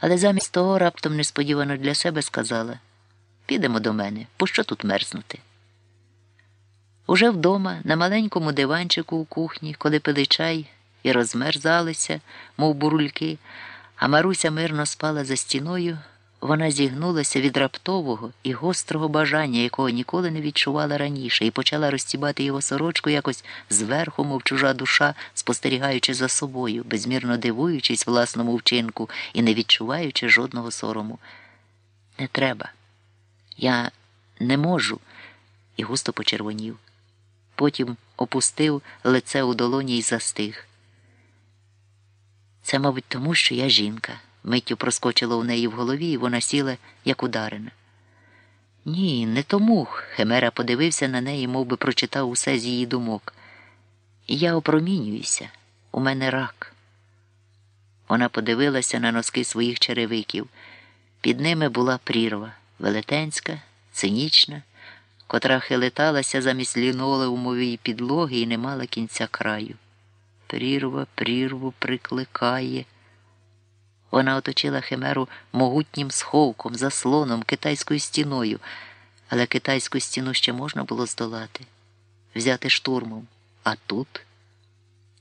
Але замість того раптом несподівано для себе сказала Підемо до мене, пощо тут мерзнути? Уже вдома, на маленькому диванчику у кухні, коли пили чай і розмерзалися, мов бурульки, а Маруся мирно спала за стіною, вона зігнулася від раптового і гострого бажання, якого ніколи не відчувала раніше, і почала розтібати його сорочку якось зверху, мов чужа душа, спостерігаючи за собою, безмірно дивуючись власному вчинку і не відчуваючи жодного сорому. Не треба. Я не можу, і густо почервонів. Потім опустив лице у долоні і застиг. Це, мабуть, тому, що я жінка. Миттю проскочило у неї в голові, і вона сіла, як ударена. Ні, не тому. Химера подивився на неї, мов би прочитав усе з її думок. Я опромінююся, у мене рак. Вона подивилася на носки своїх черевиків. Під ними була прірва велетенська, цинічна, котра хилиталася замість лінолеумової підлоги і не мала кінця краю. Прірва прірву прикликає. Вона оточила химеру могутнім сховком, заслоном, китайською стіною, але китайську стіну ще можна було здолати, взяти штурмом. А тут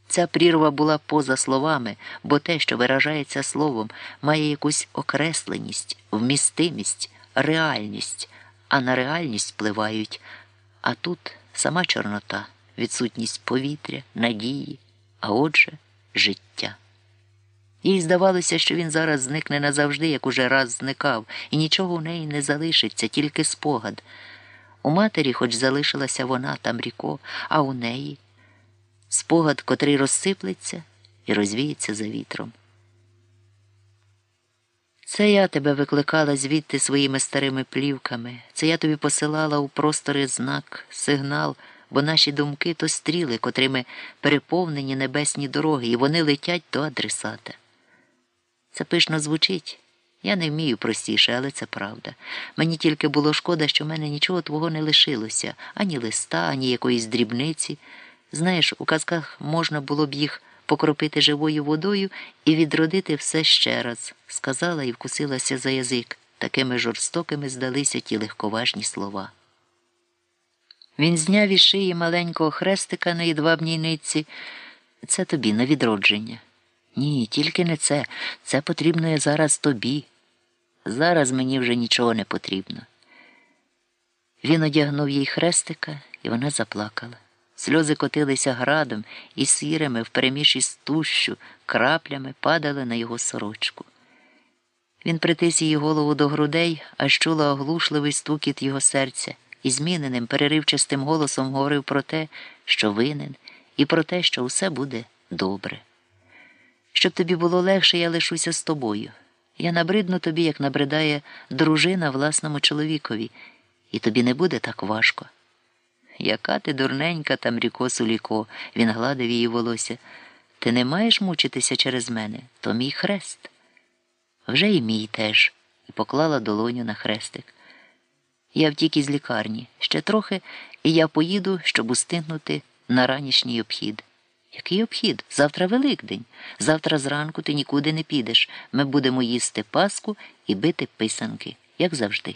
ця прірва була поза словами, бо те, що виражається словом, має якусь окресленість, вмістимість, реальність, а на реальність впливають. А тут сама Чорнота, відсутність повітря, надії, а отже, життя. Їй здавалося, що він зараз зникне назавжди, як уже раз зникав, і нічого у неї не залишиться, тільки спогад. У матері, хоч залишилася вона там ріко, а у неї спогад, котрий розсиплеться і розвіється за вітром. Це я тебе викликала звідти своїми старими плівками, це я тобі посилала у простори знак, сигнал, бо наші думки то стріли, котрими переповнені небесні дороги, і вони летять до адресата. Це пишно звучить. Я не вмію простіше, але це правда. Мені тільки було шкода, що в мене нічого твого не лишилося, ані листа, ані якоїсь дрібниці. Знаєш, у казках можна було б їх покропити живою водою і відродити все ще раз, сказала і вкусилася за язик. Такими жорстокими здалися ті легковажні слова. Він зняв із шиї маленького хрестика на їдвабній нитці. Це тобі на відродження. Ні, тільки не це. Це потрібно я зараз тобі. Зараз мені вже нічого не потрібно. Він одягнув їй хрестика, і вона заплакала. Сльози котилися градом і сірими, впереміші з тущу, краплями падали на його сорочку. Він притис її голову до грудей, аж чула оглушливий стукіт його серця і зміненим, переривчастим голосом говорив про те, що винен, і про те, що усе буде добре. Щоб тобі було легше, я лишуся з тобою. Я набридну тобі, як набридає дружина власному чоловікові, і тобі не буде так важко. Яка ти дурненька там ріко суліко, він гладив її волосся. Ти не маєш мучитися через мене, то мій хрест. Вже і мій теж, і поклала долоню на хрестик. Я втік із лікарні ще трохи, і я поїду, щоб устигнути на ранішній обхід. Який обхід? Завтра Великдень. Завтра зранку ти нікуди не підеш. Ми будемо їсти паску і бити писанки, як завжди.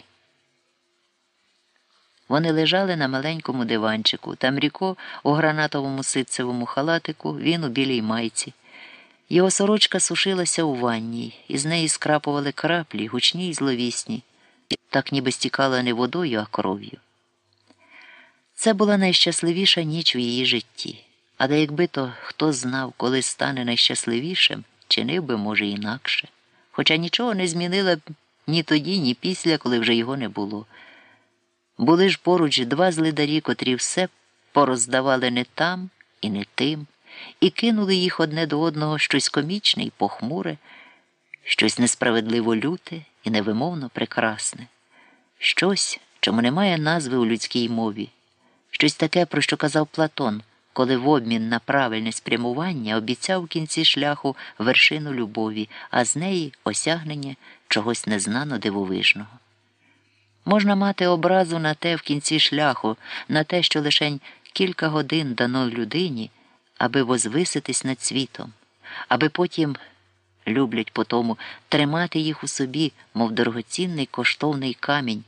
Вони лежали на маленькому диванчику, там ріко у гранатовому ситцевому халатику, він у білій майці. Його сорочка сушилася у ванній, і з неї скрапували краплі, гучні й зловісні, так ніби стікала не водою, а кров'ю. Це була найщасливіша ніч у її житті. Але якби то хто знав, коли стане найщасливішим, чинив би, може, інакше. Хоча нічого не змінила б ні тоді, ні після, коли вже його не було. Були ж поруч два злидарі, котрі все пороздавали не там і не тим, і кинули їх одне до одного щось комічне і похмуре, щось несправедливо люте і невимовно прекрасне, щось, чому немає назви у людській мові, щось таке, про що казав Платон коли в обмін на правильне спрямування обіцяв в кінці шляху вершину любові, а з неї осягнення чогось незнано дивовижного. Можна мати образу на те в кінці шляху, на те, що лишень кілька годин дано людині, аби возвиситись над світом, аби потім люблять потому тримати їх у собі, мов дорогоцінний коштовний камінь.